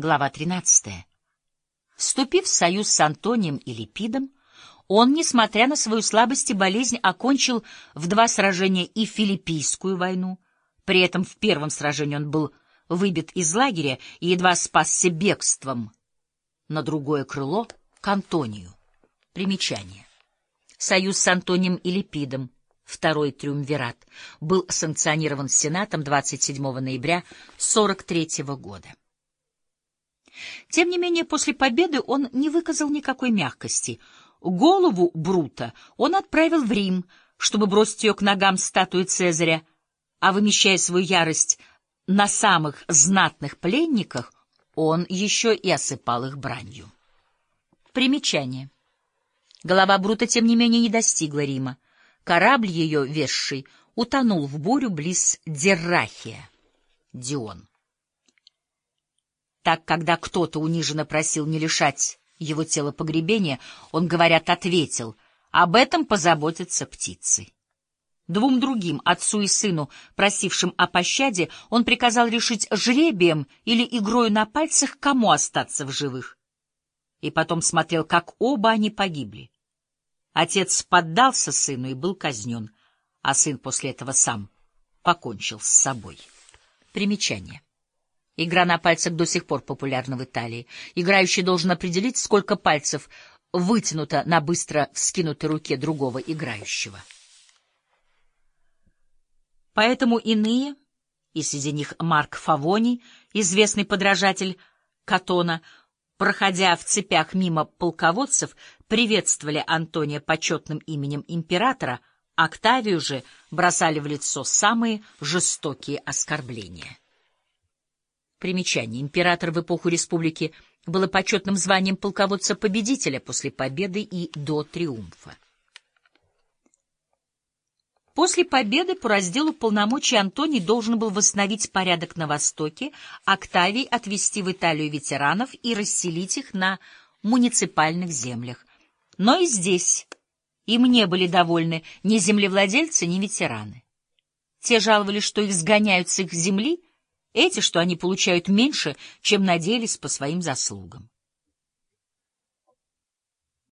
Глава 13. Вступив в союз с Антонием и Липидом, он, несмотря на свою слабость и болезнь, окончил в два сражения и Филиппийскую войну. При этом в первом сражении он был выбит из лагеря и едва спасся бегством на другое крыло к Антонию. Примечание. Союз с Антонием и Липидом, второй триумвират, был санкционирован Сенатом 27 ноября 43 года. Тем не менее, после победы он не выказал никакой мягкости. Голову Брута он отправил в Рим, чтобы бросить ее к ногам статуи Цезаря, а вымещая свою ярость на самых знатных пленниках, он еще и осыпал их бранью. Примечание. Голова Брута, тем не менее, не достигла Рима. Корабль ее, весший, утонул в бурю близ Деррахия, Дион. Так, когда кто-то униженно просил не лишать его тела погребения, он, говорят, ответил, об этом позаботятся птицы. Двум другим, отцу и сыну, просившим о пощаде, он приказал решить жребием или игрою на пальцах, кому остаться в живых. И потом смотрел, как оба они погибли. Отец поддался сыну и был казнен, а сын после этого сам покончил с собой. Примечание. Игра на пальцах до сих пор популярна в Италии. Играющий должен определить, сколько пальцев вытянуто на быстро вскинутой руке другого играющего. Поэтому иные, и среди них Марк Фавоний, известный подражатель Катона, проходя в цепях мимо полководцев, приветствовали Антония почетным именем императора, Октавию же бросали в лицо самые жестокие оскорбления. Примечание. Император в эпоху республики было почетным званием полководца-победителя после победы и до триумфа. После победы по разделу полномочий Антоний должен был восстановить порядок на Востоке, Октавий отвести в Италию ветеранов и расселить их на муниципальных землях. Но и здесь им не были довольны ни землевладельцы, ни ветераны. Те жаловались, что их сгоняют с их земли, эти, что они получают меньше, чем надеялись по своим заслугам.